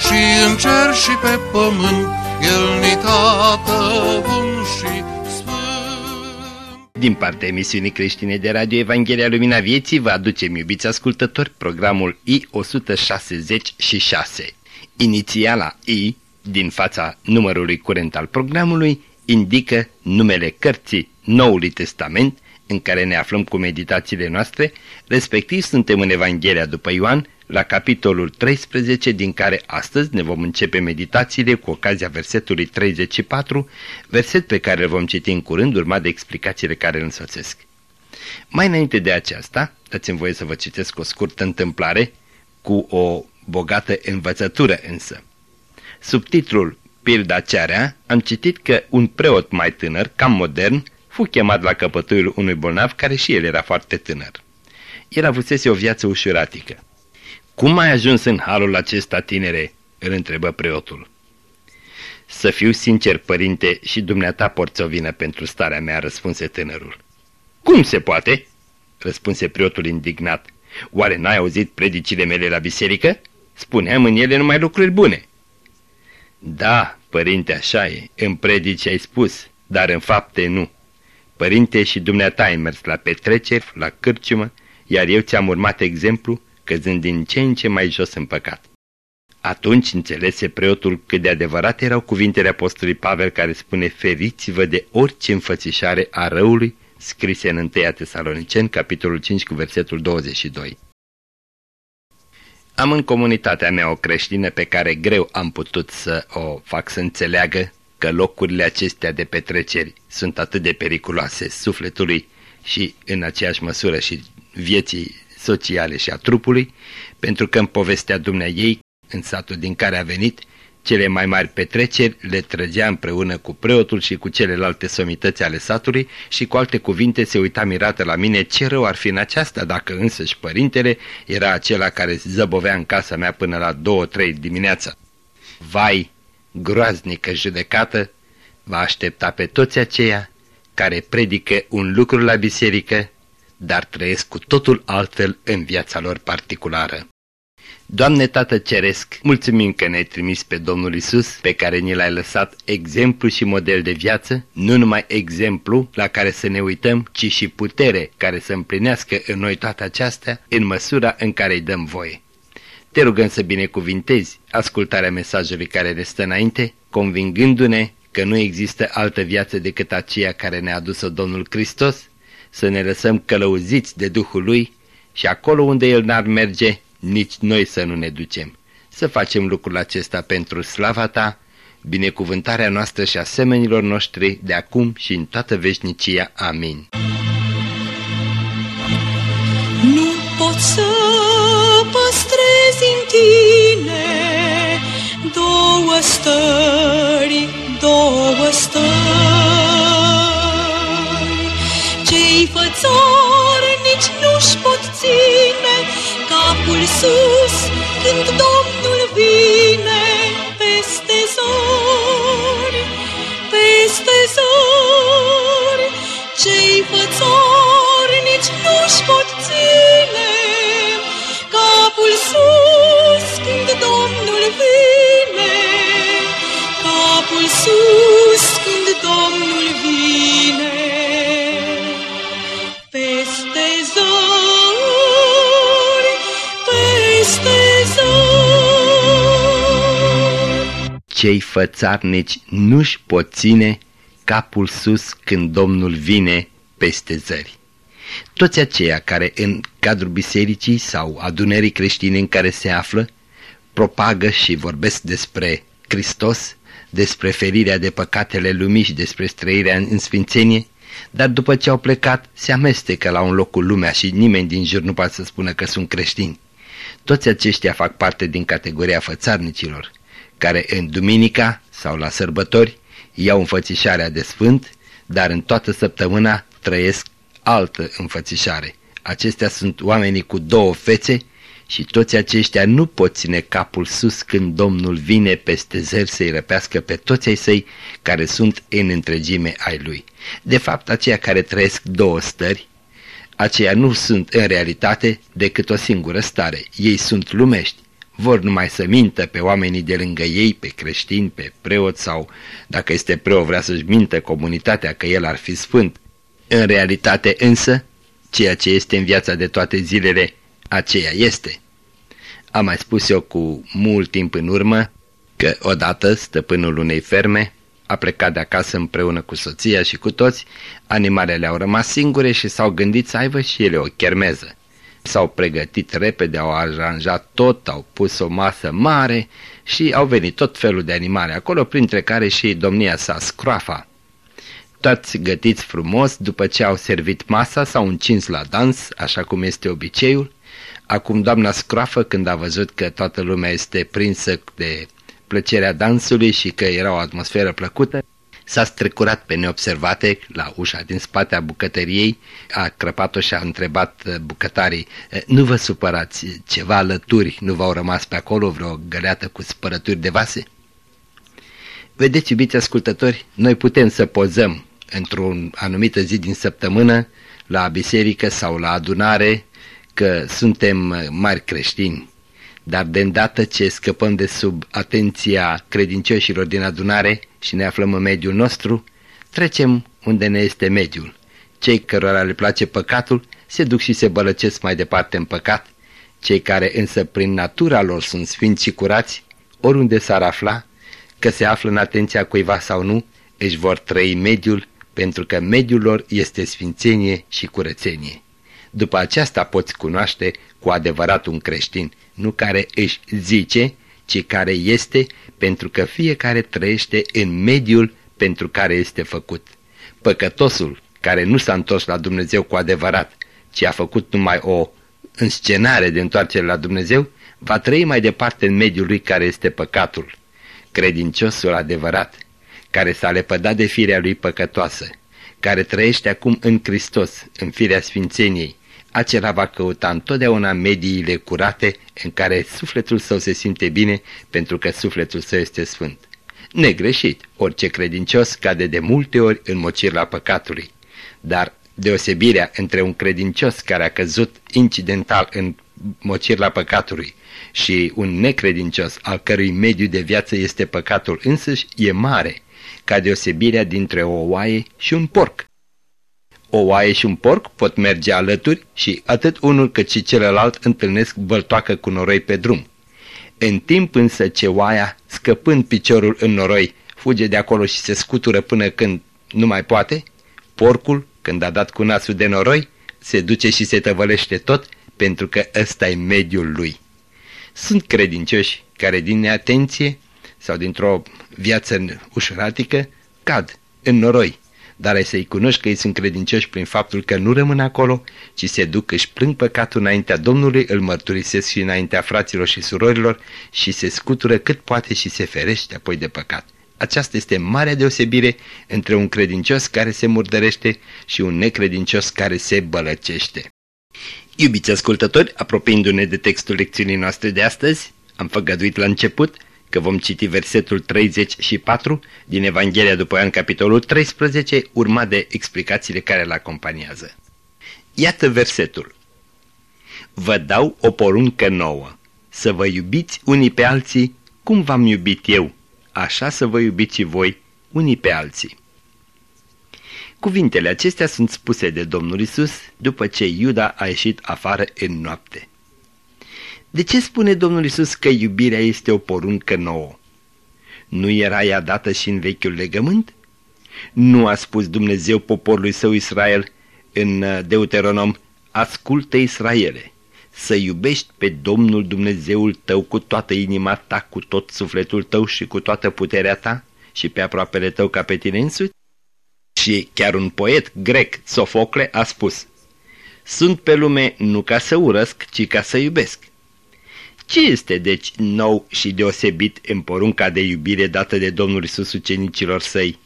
și în cer și pe pământ, El ni tată bun și din partea emisiunii creștine de radio Evanghelia Lumina Vieții vă aducem, iubiți ascultători, programul I-166. Inițiala I, din fața numărului curent al programului, indică numele cărții Noului Testament, în care ne aflăm cu meditațiile noastre, respectiv suntem în Evanghelia după Ioan, la capitolul 13, din care astăzi ne vom începe meditațiile cu ocazia versetului 34, verset pe care îl vom citi în curând, urmat de explicațiile care îl însoțesc. Mai înainte de aceasta, dați-mi voie să vă citesc o scurtă întâmplare cu o bogată învățătură însă. Subtitlul Pilda cearea am citit că un preot mai tânăr, cam modern, fu chemat la căpătâiul unui bolnav care și el era foarte tânăr. El avusese o viață ușuratică. Cum ai ajuns în halul acesta, tinere?" îl întrebă preotul. Să fiu sincer, părinte, și dumneata porți o vină pentru starea mea," răspunse tânărul. Cum se poate?" răspunse preotul indignat. Oare n-ai auzit predicile mele la biserică? Spuneam în ele numai lucruri bune." Da, părinte, așa e, în predici ai spus, dar în fapte nu. Părinte și dumneata ai mers la petreceri, la cârciumă, iar eu ți-am urmat exemplu căzând din ce în ce mai jos în păcat. Atunci înțelese preotul cât de adevărat erau cuvintele apostolului Pavel care spune feriți-vă de orice înfățișare a răului scrise în 1 Tesaloniceni, capitolul 5 cu versetul 22. Am în comunitatea mea o creștină pe care greu am putut să o fac să înțeleagă că locurile acestea de petreceri sunt atât de periculoase sufletului și în aceeași măsură și vieții sociale și a trupului, pentru că în povestea dumnea ei, în satul din care a venit, cele mai mari petreceri le trăgea împreună cu preotul și cu celelalte somități ale satului și cu alte cuvinte se uita mirată la mine ce rău ar fi în aceasta dacă însăși părintele era acela care zăbovea în casa mea până la două-trei dimineața. Vai, groaznică judecată, va aștepta pe toți aceia care predică un lucru la biserică dar trăiesc cu totul altfel în viața lor particulară. Doamne Tată Ceresc, mulțumim că ne-ai trimis pe Domnul Isus, pe care ni l-ai lăsat exemplu și model de viață, nu numai exemplu la care să ne uităm, ci și putere care să împlinească în noi toate acestea în măsura în care îi dăm voie. Te rugăm să binecuvintezi ascultarea mesajului care ne stă înainte, convingându-ne că nu există altă viață decât aceea care ne-a adus-o Domnul Hristos să ne lăsăm călăuziți de Duhul Lui și acolo unde El n-ar merge, nici noi să nu ne ducem. Să facem lucrul acesta pentru slava Ta, binecuvântarea noastră și asemenilor noștri de acum și în toată veșnicia. Amin. Nu pot să păstrezi în tine două stări, două stări cei fățari nici nu-și pot ține capul sus când Domnul vine Cei fățarnici nu-și pot ține capul sus când Domnul vine peste zări. Toți aceia care în cadrul bisericii sau adunării creștine în care se află, propagă și vorbesc despre Hristos, despre ferirea de păcatele lumii și despre străirea în sfințenie, dar după ce au plecat se amestecă la un loc cu lumea și nimeni din jur nu poate să spună că sunt creștini. Toți aceștia fac parte din categoria fățarnicilor, care în duminica sau la sărbători iau înfățișarea de sfânt, dar în toată săptămâna trăiesc altă înfățișare. Acestea sunt oamenii cu două fețe și toți aceștia nu pot ține capul sus când Domnul vine peste zer să-i răpească pe toți ai săi care sunt în întregime ai lui. De fapt, aceia care trăiesc două stări, aceia nu sunt în realitate decât o singură stare. Ei sunt lumești. Vor numai să mintă pe oamenii de lângă ei, pe creștini, pe preot sau, dacă este preot, vrea să-și mintă comunitatea că el ar fi sfânt. În realitate însă, ceea ce este în viața de toate zilele, aceea este. Am mai spus eu cu mult timp în urmă că odată stăpânul unei ferme a plecat de acasă împreună cu soția și cu toți, animalele au rămas singure și s-au gândit să aibă și ele o chermeză. S-au pregătit repede, au aranjat tot, au pus o masă mare și au venit tot felul de animale acolo, printre care și domnia sa, scroafa. Toți gătiți frumos, după ce au servit masa, s-au încins la dans, așa cum este obiceiul. Acum doamna scroafă, când a văzut că toată lumea este prinsă de plăcerea dansului și că era o atmosferă plăcută, s-a strecurat pe neobservate la ușa din spate a bucătăriei, a crăpat-o și a întrebat uh, bucătarii, uh, nu vă supărați, ceva alături nu v-au rămas pe acolo, vreo găleată cu spărături de vase? Vedeți, iubiți ascultători, noi putem să pozăm într-o anumită zi din săptămână la biserică sau la adunare că suntem uh, mari creștini, dar de îndată ce scăpăm de sub atenția credincioșilor din adunare și ne aflăm în mediul nostru, trecem unde ne este mediul. Cei cărora le place păcatul se duc și se bălăcesc mai departe în păcat, cei care însă prin natura lor sunt sfinți și curați, oriunde s-ar afla, că se află în atenția cuiva sau nu, își vor trăi mediul, pentru că mediul lor este sfințenie și curățenie. După aceasta poți cunoaște cu adevărat un creștin, nu care își zice, ci care este, pentru că fiecare trăiește în mediul pentru care este făcut. Păcătosul, care nu s-a întors la Dumnezeu cu adevărat, ci a făcut numai o înscenare de întoarcere la Dumnezeu, va trăi mai departe în mediul lui care este păcatul. Credinciosul adevărat, care s-a lepădat de firea lui păcătoasă, care trăiește acum în Hristos, în firea sfințeniei, acela va căuta întotdeauna mediile curate în care sufletul său se simte bine pentru că sufletul său este sfânt. Negreșit, orice credincios cade de multe ori în mocirla păcatului, dar deosebirea între un credincios care a căzut incidental în mocirla păcatului și un necredincios al cărui mediu de viață este păcatul însăși e mare, ca deosebirea dintre o oaie și un porc. O oaie și un porc pot merge alături și atât unul cât și celălalt întâlnesc băltoacă cu noroi pe drum. În timp însă ce oaia, scăpând piciorul în noroi, fuge de acolo și se scutură până când nu mai poate, porcul, când a dat cu nasul de noroi, se duce și se tăvălește tot pentru că ăsta e mediul lui. Sunt credincioși care din neatenție sau dintr-o viață ușuratică cad în noroi dar ai să-i cunoști că ei sunt credincioși prin faptul că nu rămân acolo, ci se duc, își plâng păcatul înaintea Domnului, îl mărturisesc și înaintea fraților și surorilor și se scutură cât poate și se ferește apoi de păcat. Aceasta este marea deosebire între un credincios care se murdărește și un necredincios care se bălăcește. Iubiți ascultători, apropiindu-ne de textul lecțiunii noastre de astăzi, am făgăduit la început că vom citi versetul 34 din Evanghelia după Ioan, capitolul 13, urmat de explicațiile care îl acompaniază. Iată versetul. Vă dau o poruncă nouă, să vă iubiți unii pe alții cum v-am iubit eu, așa să vă iubiți și voi unii pe alții. Cuvintele acestea sunt spuse de Domnul Isus după ce Iuda a ieșit afară în noapte. De ce spune Domnul Isus că iubirea este o poruncă nouă? Nu era ea dată și în vechiul legământ? Nu a spus Dumnezeu poporului său Israel în uh, Deuteronom, ascultă Israele, să iubești pe Domnul Dumnezeul tău cu toată inima ta, cu tot sufletul tău și cu toată puterea ta și pe aproapele tău ca pe tine însuți? Și chiar un poet grec, Sofocle, a spus, Sunt pe lume nu ca să urăsc, ci ca să iubesc. Ce este deci nou și deosebit în porunca de iubire dată de Domnul Isus ucenicilor săi?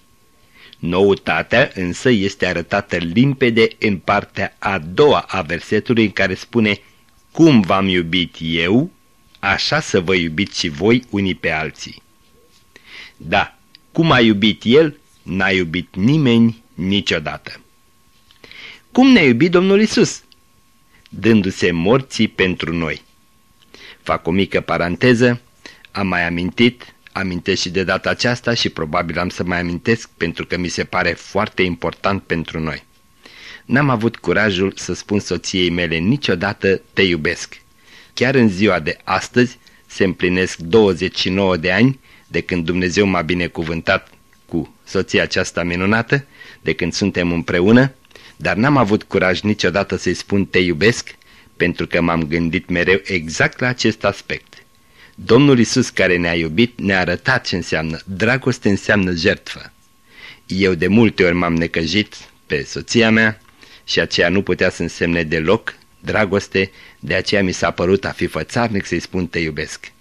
Noutatea însă este arătată limpede în partea a doua a versetului în care spune Cum v-am iubit eu, așa să vă iubiți și voi unii pe alții. Da, cum a iubit El, n-a iubit nimeni niciodată. Cum ne-a iubit Domnul Isus? Dându-se morții pentru noi. Fac o mică paranteză, am mai amintit, amintesc și de data aceasta și probabil am să mai amintesc pentru că mi se pare foarte important pentru noi. N-am avut curajul să spun soției mele niciodată te iubesc. Chiar în ziua de astăzi se împlinesc 29 de ani de când Dumnezeu m-a binecuvântat cu soția aceasta minunată, de când suntem împreună, dar n-am avut curaj niciodată să-i spun te iubesc, pentru că m-am gândit mereu exact la acest aspect. Domnul Isus care ne-a iubit ne-a arătat ce înseamnă. Dragoste înseamnă jertfă. Eu de multe ori m-am necăjit pe soția mea și aceea nu putea să însemne deloc dragoste, de aceea mi s-a părut a fi fățarnic să-i spun te iubesc.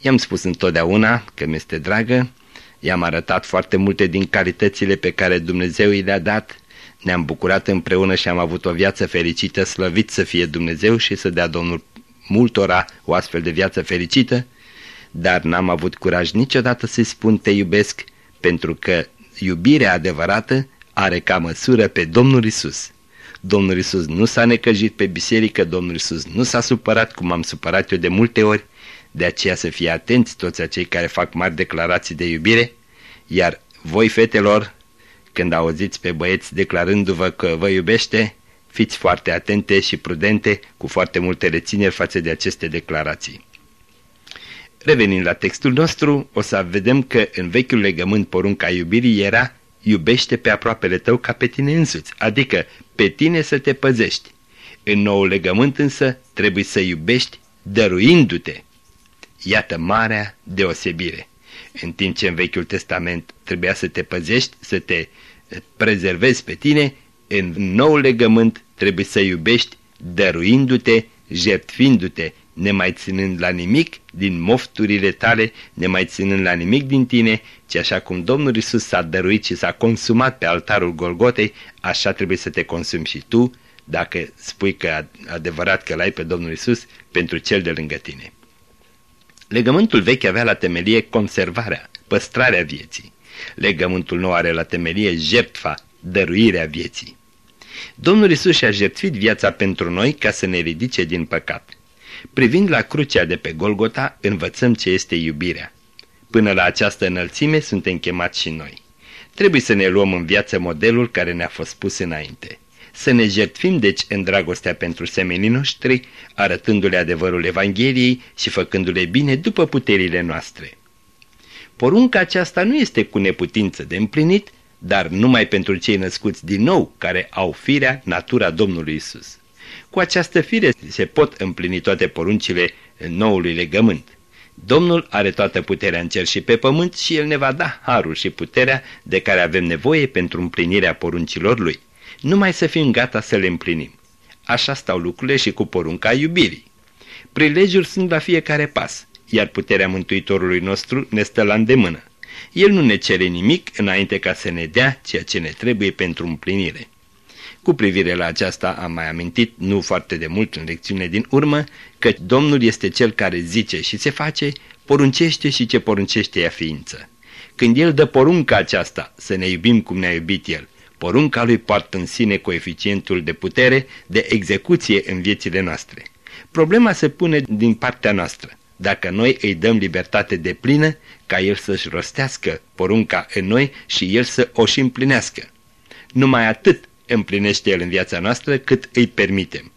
I-am spus întotdeauna că mi-este dragă, i-am arătat foarte multe din calitățile pe care Dumnezeu i le-a dat, ne-am bucurat împreună și am avut o viață fericită, slăvit să fie Dumnezeu și să dea Domnul multora o astfel de viață fericită, dar n-am avut curaj niciodată să-i spun te iubesc, pentru că iubirea adevărată are ca măsură pe Domnul Isus. Domnul Isus nu s-a necăjit pe biserică, Domnul Isus nu s-a supărat cum am supărat eu de multe ori, de aceea să fie atenți toți acei care fac mari declarații de iubire, iar voi, fetelor, când auziți pe băieți declarându-vă că vă iubește, fiți foarte atente și prudente, cu foarte multe rețineri față de aceste declarații. Revenind la textul nostru, o să vedem că în vechiul legământ porunca iubirii era iubește pe aproapele tău ca pe tine însuți, adică pe tine să te păzești. În noul legământ însă trebuie să iubești dăruindu-te. Iată marea deosebire. În timp ce în Vechiul Testament trebuia să te păzești, să te prezervezi pe tine, în noul legământ trebuie să iubești dăruindu-te, jertfindu-te, nemai ținând la nimic din mofturile tale, nemai ținând la nimic din tine, ci așa cum Domnul Isus s-a dăruit și s-a consumat pe altarul Golgotei, așa trebuie să te consumi și tu, dacă spui că adevărat că l-ai pe Domnul Isus pentru cel de lângă tine. Legământul vechi avea la temelie conservarea, păstrarea vieții. Legământul nou are la temelie jertfa, dăruirea vieții. Domnul Isus și-a jertfit viața pentru noi ca să ne ridice din păcat. Privind la crucea de pe Golgota, învățăm ce este iubirea. Până la această înălțime suntem chemați și noi. Trebuie să ne luăm în viață modelul care ne-a fost pus înainte. Să ne jertfim deci în dragostea pentru semenii noștri, arătându-le adevărul Evangheliei și făcându-le bine după puterile noastre. Porunca aceasta nu este cu neputință de împlinit, dar numai pentru cei născuți din nou, care au firea, natura Domnului Isus. Cu această fire se pot împlini toate poruncile noului legământ. Domnul are toată puterea în cer și pe pământ și El ne va da harul și puterea de care avem nevoie pentru împlinirea poruncilor Lui. Numai să fim gata să le împlinim. Așa stau lucrurile și cu porunca iubirii. Prilejuri sunt la fiecare pas, iar puterea Mântuitorului nostru ne stă la îndemână. El nu ne cere nimic înainte ca să ne dea ceea ce ne trebuie pentru împlinire. Cu privire la aceasta am mai amintit, nu foarte de mult în lecțiune din urmă, că Domnul este Cel care zice și se face, poruncește și ce poruncește ea ființă. Când El dă porunca aceasta, să ne iubim cum ne-a iubit El, porunca Lui poartă în sine coeficientul de putere, de execuție în viețile noastre. Problema se pune din partea noastră. Dacă noi îi dăm libertate de plină, ca El să-și rostească porunca în noi și El să o și împlinească. Numai atât împlinește El în viața noastră cât îi permitem.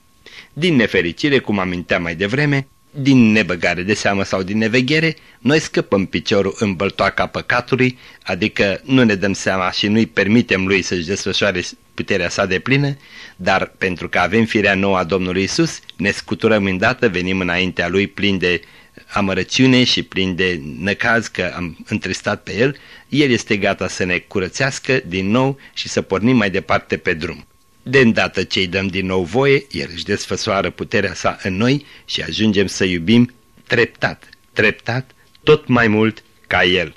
Din nefericire, cum aminteam mai devreme, din nebăgare de seamă sau din neveghere, noi scăpăm piciorul în băltoaca păcatului, adică nu ne dăm seama și nu-i permitem lui să-și desfășoare puterea sa de plină, dar pentru că avem firea nouă a Domnului Isus, ne scuturăm îndată, venim înaintea lui plin de amărăciune și plin de năcaz că am întristat pe el, el este gata să ne curățească din nou și să pornim mai departe pe drum. De îndată ce îi dăm din nou voie, el își desfăsoară puterea sa în noi și ajungem să iubim treptat, treptat, tot mai mult ca El.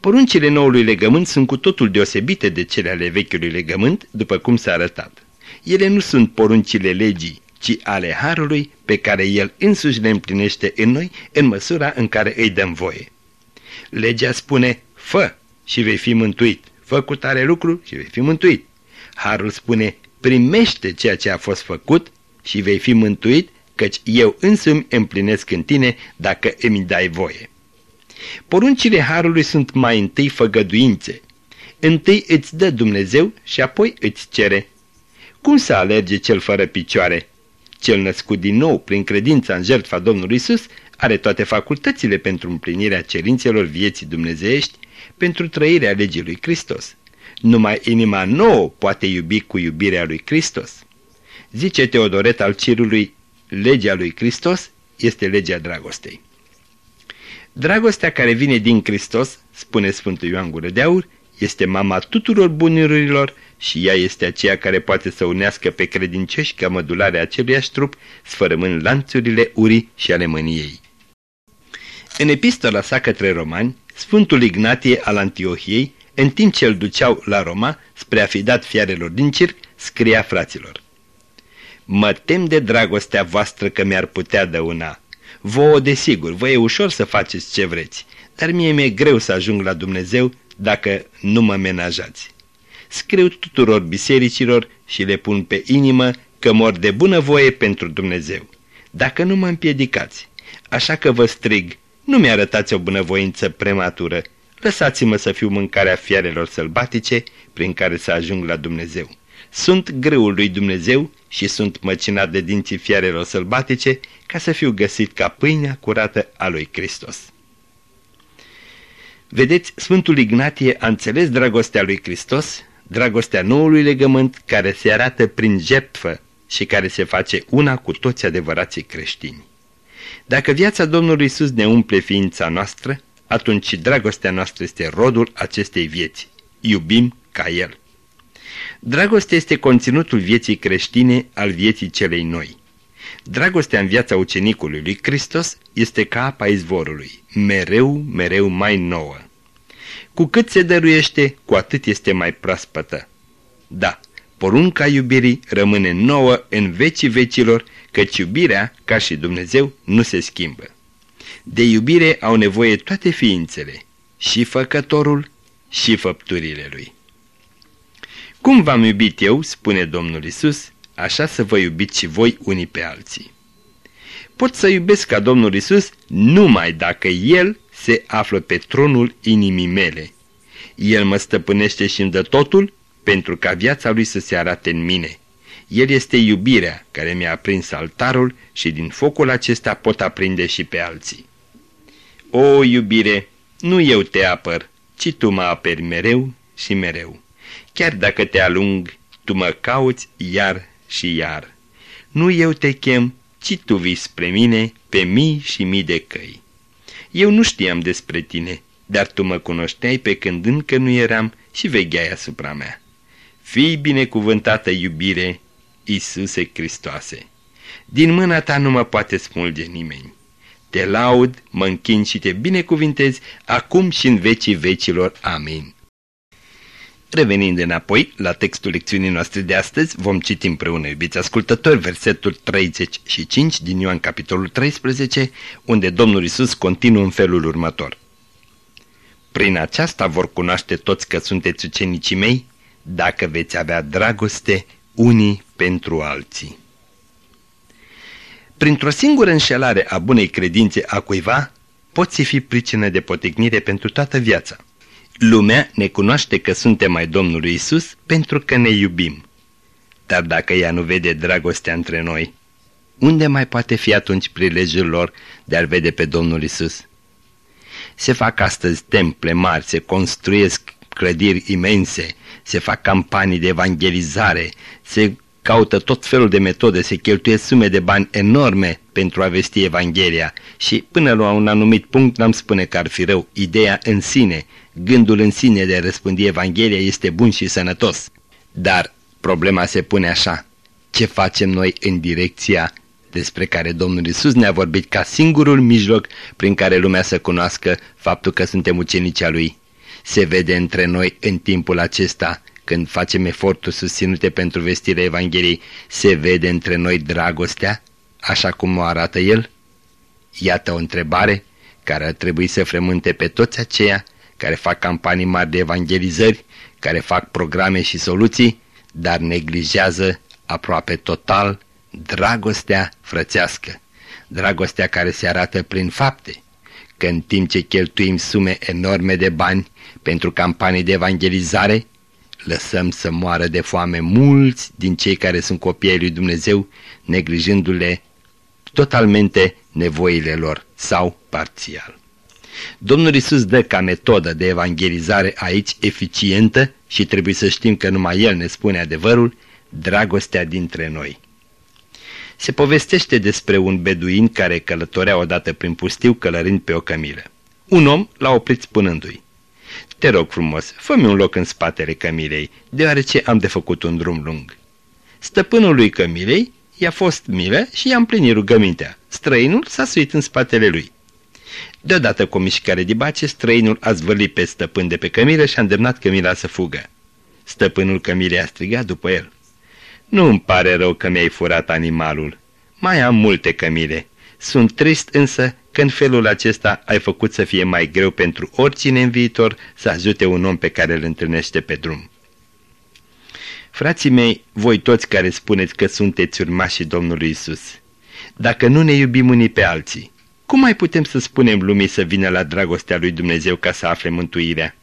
Poruncile noului legământ sunt cu totul deosebite de cele ale vechiului legământ, după cum s-a arătat. Ele nu sunt poruncile legii, ci ale Harului pe care El însuși le împlinește în noi în măsura în care îi dăm voie. Legea spune, fă și vei fi mântuit, fă cu tare lucru și vei fi mântuit. Harul spune, primește ceea ce a fost făcut și vei fi mântuit, căci eu însumi împlinesc în tine dacă îmi dai voie. Poruncile Harului sunt mai întâi făgăduințe. Întâi îți dă Dumnezeu și apoi îți cere. Cum să alerge cel fără picioare? Cel născut din nou prin credința în jertfa Domnului Isus are toate facultățile pentru împlinirea cerințelor vieții dumnezeiești, pentru trăirea legii lui Hristos. Numai inima nouă poate iubi cu iubirea lui Hristos. Zice Teodoret al Cirului, legea lui Hristos este legea dragostei. Dragostea care vine din Hristos, spune Sfântul Ioan Gură de Aur, este mama tuturor bunurilor și ea este aceea care poate să unească pe credincioși ca mădularea aceluiași trup, sfărămând lanțurile urii și ale mâniei. În epistola sa către romani, Sfântul Ignatie al Antiohiei, în timp ce îl duceau la Roma, spre a fi dat fiarelor din circ, scria fraților. Mă tem de dragostea voastră că mi-ar putea dăuna. Vouă, desigur, vă e ușor să faceți ce vreți, dar mie mi-e greu să ajung la Dumnezeu dacă nu mă menajați. Scriu tuturor bisericilor și le pun pe inimă că mor de bună voie pentru Dumnezeu. Dacă nu mă împiedicați, așa că vă strig, nu mi-arătați o bunăvoință prematură, lăsați-mă să fiu mâncarea fiarelor sălbatice prin care să ajung la Dumnezeu. Sunt grâul lui Dumnezeu și sunt măcinat de dinții fiarelor sălbatice ca să fiu găsit ca pâinea curată a lui Hristos. Vedeți, Sfântul Ignatie a înțeles dragostea lui Hristos, dragostea noului legământ care se arată prin jertfă și care se face una cu toți adevărații creștini. Dacă viața Domnului Isus ne umple ființa noastră, atunci dragostea noastră este rodul acestei vieți. Iubim ca El. Dragostea este conținutul vieții creștine al vieții celei noi. Dragostea în viața ucenicului lui Hristos este ca apa izvorului, mereu, mereu mai nouă. Cu cât se dăruiește, cu atât este mai proaspătă. Da, porunca iubirii rămâne nouă în vecii vecilor, căci iubirea, ca și Dumnezeu, nu se schimbă. De iubire au nevoie toate ființele, și făcătorul, și făpturile lui. Cum v-am iubit eu, spune Domnul Isus, așa să vă iubiți și voi unii pe alții. Pot să iubesc ca Domnul Isus numai dacă El se află pe tronul inimii mele. El mă stăpânește și îmi dă totul pentru ca viața Lui să se arate în mine. El este iubirea care mi-a aprins altarul și din focul acesta pot aprinde și pe alții. O, iubire, nu eu te apăr, ci tu mă aperi mereu și mereu. Chiar dacă te alung, tu mă cauți iar și iar. Nu eu te chem, ci tu vii spre mine pe mii și mii de căi. Eu nu știam despre tine, dar tu mă cunoșteai pe când încă nu eram și vegheai asupra mea. Fii binecuvântată iubire, Iisuse Hristoase. Din mâna ta nu mă poate smulge nimeni. Te laud, mă închin și te binecuvintez, acum și în vecii vecilor. Amin. Revenind înapoi la textul lecțiunii noastre de astăzi, vom citi împreună, iubiți ascultători, versetul 35 din Ioan capitolul 13, unde Domnul Isus continuă în felul următor. Prin aceasta vor cunoaște toți că sunteți ucenicii mei, dacă veți avea dragoste unii pentru alții. Printr-o singură înșelare a bunei credințe a cuiva, poți fi pricină de poticnire pentru toată viața. Lumea ne cunoaște că suntem mai Domnului Isus pentru că ne iubim. Dar dacă ea nu vede dragostea între noi, unde mai poate fi atunci prilejul lor de a-L vede pe Domnul Isus? Se fac astăzi temple mari, se construiesc clădiri imense, se fac campanii de evangelizare, se caută tot felul de metode, se cheltuie sume de bani enorme pentru a vesti Evanghelia și până la un anumit punct n-am spune că ar fi rău. Ideea în sine, gândul în sine de a răspândi Evanghelia este bun și sănătos. Dar problema se pune așa, ce facem noi în direcția despre care Domnul Isus ne-a vorbit ca singurul mijloc prin care lumea să cunoască faptul că suntem ucenici a Lui. Se vede între noi în timpul acesta, când facem eforturi susținute pentru vestirea Evangheliei, se vede între noi dragostea, așa cum o arată El? Iată o întrebare care ar trebui să frământe pe toți aceia care fac campanii mari de evangelizări, care fac programe și soluții, dar neglijează aproape total dragostea frățească, dragostea care se arată prin fapte, că în timp ce cheltuim sume enorme de bani pentru campanii de evangelizare, lăsăm să moară de foame mulți din cei care sunt copii ai lui Dumnezeu, neglijându-le totalmente nevoile lor sau parțial. Domnul Isus dă ca metodă de evangelizare aici eficientă și trebuie să știm că numai El ne spune adevărul, dragostea dintre noi. Se povestește despre un beduin care călătorea odată prin pustiu călărind pe o cămilă. Un om l-a oprit spunându-i, Te rog frumos, fă-mi un loc în spatele cămilei, deoarece am de făcut un drum lung. Stăpânul lui cămilei i-a fost milă și i-a împlinit rugămintea. Străinul s-a suit în spatele lui. Deodată cu o mișcare de bace, străinul a zvârlit pe stăpân de pe cămilă și a îndemnat cămila să fugă. Stăpânul cămilei a strigat după el. Nu îmi pare rău că mi-ai furat animalul. Mai am multe cămile. Sunt trist însă că în felul acesta ai făcut să fie mai greu pentru oricine în viitor să ajute un om pe care îl întâlnește pe drum. Frații mei, voi toți care spuneți că sunteți urmașii Domnului Isus, dacă nu ne iubim unii pe alții, cum mai putem să spunem lumii să vină la dragostea lui Dumnezeu ca să afle mântuirea?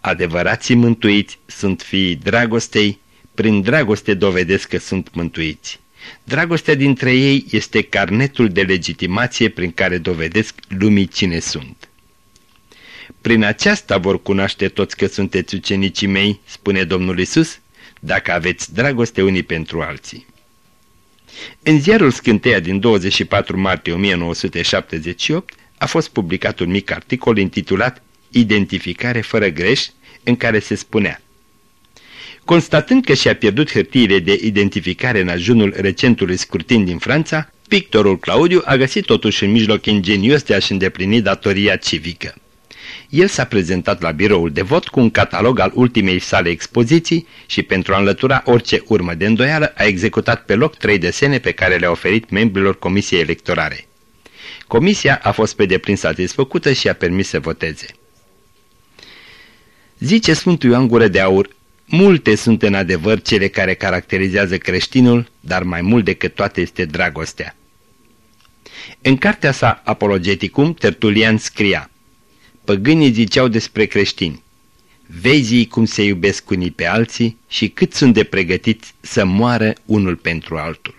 Adevărații mântuiți sunt fiii dragostei, prin dragoste dovedesc că sunt mântuiți. Dragostea dintre ei este carnetul de legitimație prin care dovedesc lumii cine sunt. Prin aceasta vor cunoaște toți că sunteți ucenicii mei, spune Domnul Isus, dacă aveți dragoste unii pentru alții. În ziarul Scânteia din 24 martie 1978 a fost publicat un mic articol intitulat Identificare fără greș, în care se spunea Constatând că și-a pierdut hârtiile de identificare în ajunul recentului scrutin din Franța, pictorul Claudiu a găsit totuși un mijloc ingenios de a-și îndeplini datoria civică. El s-a prezentat la biroul de vot cu un catalog al ultimei sale expoziții și pentru a înlătura orice urmă de îndoială a executat pe loc trei desene pe care le-a oferit membrilor Comisiei Electorare. Comisia a fost pe deplin satisfăcută și a permis să voteze. Zice Sfântul Ioan Gură de Aur, multe sunt în adevăr cele care caracterizează creștinul, dar mai mult decât toate este dragostea. În cartea sa Apologeticum, Tertulian scria Păgânii ziceau despre creștini, vezi cum se iubesc unii pe alții și cât sunt de pregătiți să moară unul pentru altul.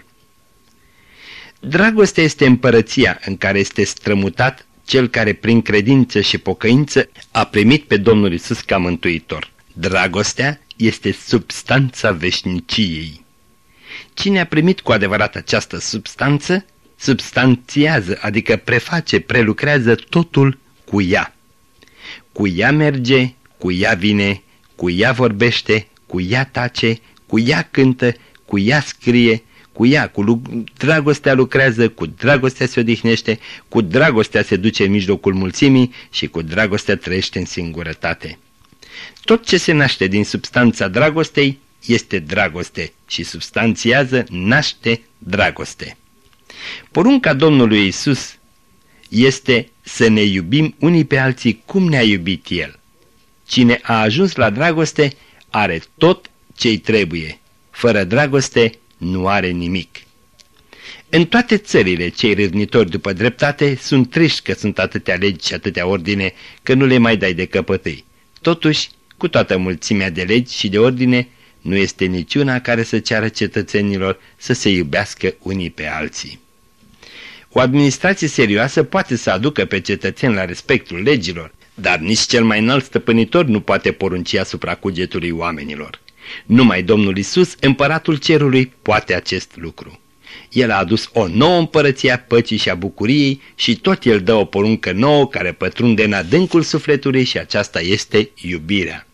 Dragostea este împărăția în care este strămutat cel care prin credință și pocăință a primit pe Domnul Isus ca mântuitor. Dragostea este substanța veșniciei. Cine a primit cu adevărat această substanță, substanțiază, adică preface, prelucrează totul cu ea. Cu ea merge, cu ea vine, cu ea vorbește, cu ea tace, cu ea cântă, cu ea scrie, cu ea, cu dragostea lucrează, cu dragostea se odihnește, cu dragostea se duce în mijlocul mulțimii și cu dragostea trăiește în singurătate. Tot ce se naște din substanța dragostei este dragoste și substanțiază, naște dragoste. Porunca Domnului Isus este să ne iubim unii pe alții cum ne-a iubit El. Cine a ajuns la dragoste are tot ce-i trebuie. Fără dragoste nu are nimic. În toate țările, cei râvnitori după dreptate sunt triști că sunt atâtea legi și atâtea ordine că nu le mai dai de căpătâi. Totuși, cu toată mulțimea de legi și de ordine, nu este niciuna care să ceară cetățenilor să se iubească unii pe alții. O administrație serioasă poate să aducă pe cetățeni la respectul legilor, dar nici cel mai înalt stăpânitor nu poate porunci asupra cugetului oamenilor. Numai Domnul Isus, împăratul cerului, poate acest lucru. El a adus o nouă împărăție a păcii și a bucuriei și tot El dă o poruncă nouă care pătrunde în adâncul sufletului și aceasta este iubirea.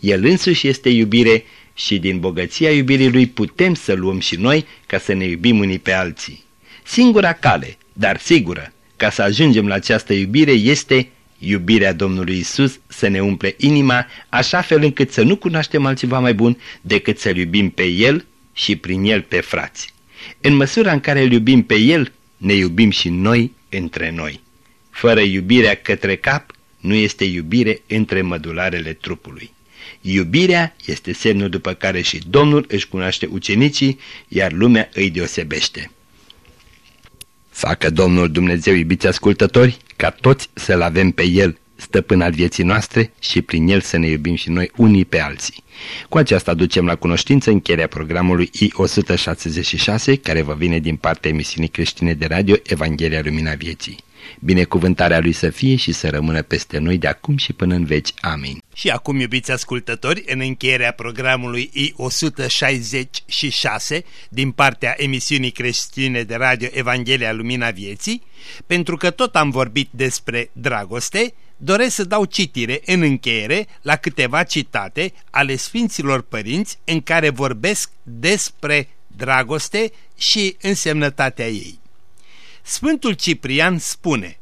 El însuși este iubire, și din bogăția iubirii lui putem să luăm și noi ca să ne iubim unii pe alții. Singura cale, dar sigură, ca să ajungem la această iubire este iubirea Domnului Isus să ne umple inima așa fel încât să nu cunoaștem altceva mai bun decât să-L iubim pe El și prin El pe frați. În măsura în care îl iubim pe El, ne iubim și noi între noi. Fără iubirea către cap, nu este iubire între mădularele trupului. Iubirea este semnul după care și Domnul își cunoaște ucenicii, iar lumea îi deosebește. Facă Domnul Dumnezeu, iubiți ascultători, ca toți să-L avem pe El, stăpân al vieții noastre și prin El să ne iubim și noi unii pe alții. Cu aceasta ducem la cunoștință încheierea programului I-166, care vă vine din partea emisiunii creștine de radio Evanghelia Lumina Vieții. Binecuvântarea Lui să fie și să rămână peste noi de acum și până în veci. Amin. Și acum, iubiți ascultători, în încheierea programului I-166 din partea emisiunii creștine de radio Evanghelia Lumina Vieții, pentru că tot am vorbit despre dragoste, doresc să dau citire în încheiere la câteva citate ale Sfinților Părinți în care vorbesc despre dragoste și însemnătatea ei. Sfântul Ciprian spune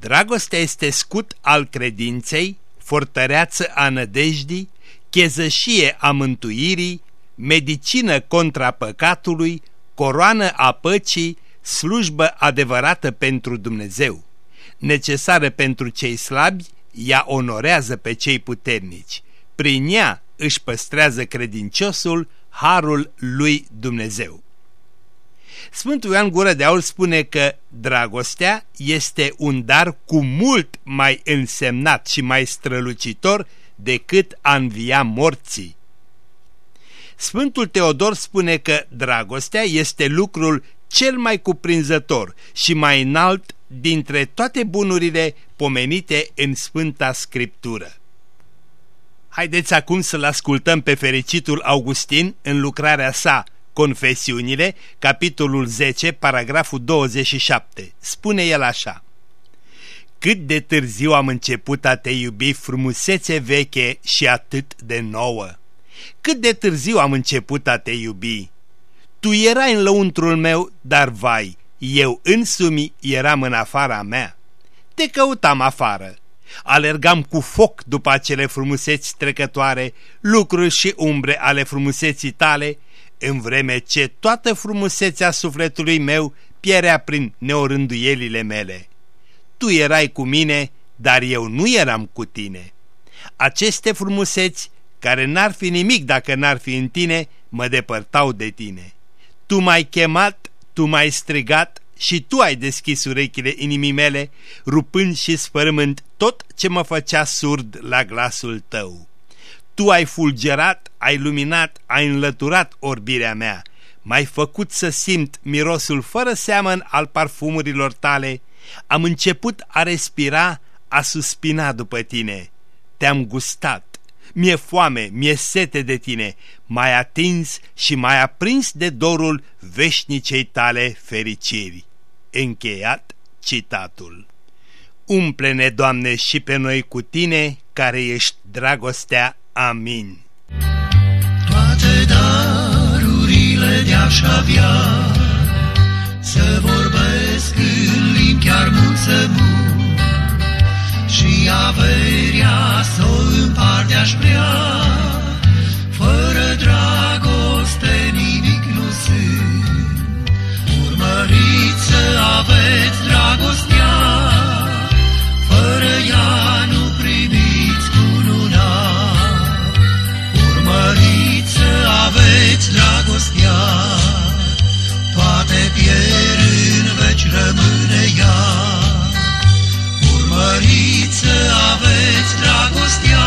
Dragostea este scut al credinței, fortăreață a nădejdii, chezășie a mântuirii, medicină contra păcatului, coroană a păcii, slujbă adevărată pentru Dumnezeu. Necesară pentru cei slabi, ea onorează pe cei puternici. Prin ea își păstrează credinciosul harul lui Dumnezeu. Sfântul Ioan Gură de Aur spune că dragostea este un dar cu mult mai însemnat și mai strălucitor decât a învia morții. Sfântul Teodor spune că dragostea este lucrul cel mai cuprinzător și mai înalt dintre toate bunurile pomenite în Sfânta Scriptură. Haideți acum să-l ascultăm pe fericitul Augustin în lucrarea sa Confesiunile, capitolul 10, paragraful 27. Spune el așa. Cât de târziu am început a te iubi frumusețe veche și atât de nouă. Cât de târziu am început a te iubi. Tu erai în lăuntrul meu, dar vai, eu însumi eram în afara mea. Te căutam afară. Alergam cu foc după acele frumuseți trecătoare, lucruri și umbre ale frumuseții tale în vreme ce toată frumusețea sufletului meu pierea prin neorânduielile mele. Tu erai cu mine, dar eu nu eram cu tine. Aceste frumuseți, care n-ar fi nimic dacă n-ar fi în tine, mă depărtau de tine. Tu m-ai chemat, tu m-ai strigat și tu ai deschis urechile inimii mele, rupând și sfărâmând tot ce mă făcea surd la glasul tău. Tu ai fulgerat, ai luminat, ai înlăturat orbirea mea, m-ai făcut să simt mirosul fără seamăn al parfumurilor tale, am început a respira, a suspina după tine. Te-am gustat, mi-e foame, mi-e sete de tine, m-ai atins și m-ai aprins de dorul veșnicei tale fericiri. Încheiat citatul. Umple-ne, Doamne, și pe noi cu tine, care ești dragostea Amin. Toate darurile de aș avea Să vorbesc în limbi chiar mult să mult Și averia să o împart de-aș vrea Fără dragoste nimic nu sunt Urmăriți să aveți dragostea Fără ea nu pierdeți dragostea, toate pierd în veci rămâne ea. Urmăriți aveți dragostea,